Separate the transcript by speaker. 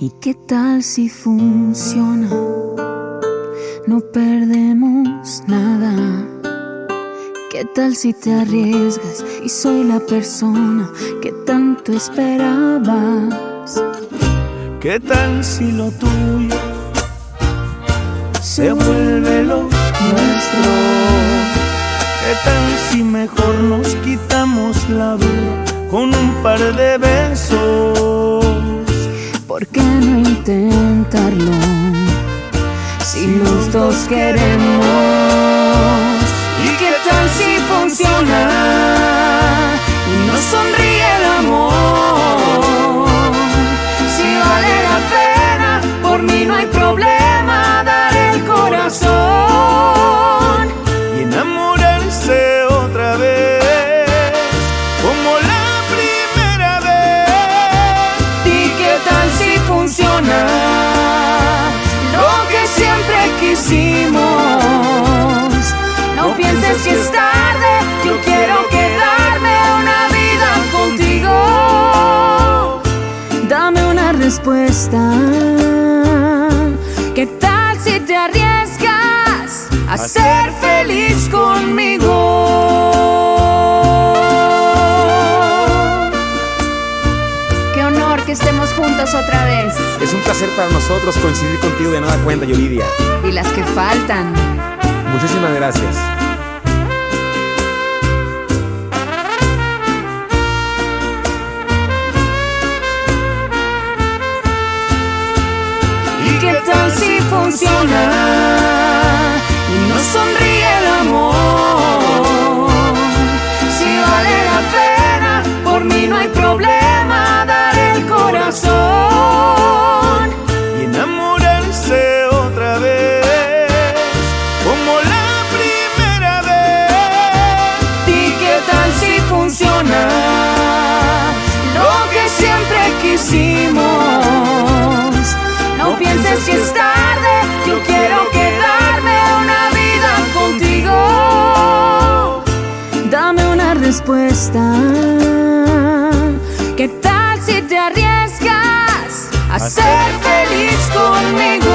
Speaker 1: ¿Y qué tal si funciona? No perdemos nada. ¿Qué tal si te arriesgas y soy la persona que tanto esperabas?
Speaker 2: ¿Qué tal si lo tuyo se vuelve lo nuestro? ¿Qué tal si mejor nos quitamos la vida con un par de besos?
Speaker 1: ¿Por qué no? Si los dos queremos. ¿Y qué tal si funciona? Y nos sonríe respuesta. ¿Qué tal si te arriesgas a ser feliz conmigo? Qué honor que estemos juntos otra vez.
Speaker 3: Es un placer para nosotros coincidir contigo de nueva cuenta, Yolidia.
Speaker 1: Y las que faltan.
Speaker 3: Muchísimas gracias.
Speaker 1: respuesta. ¿Qué tal si te arriesgas a ser feliz conmigo?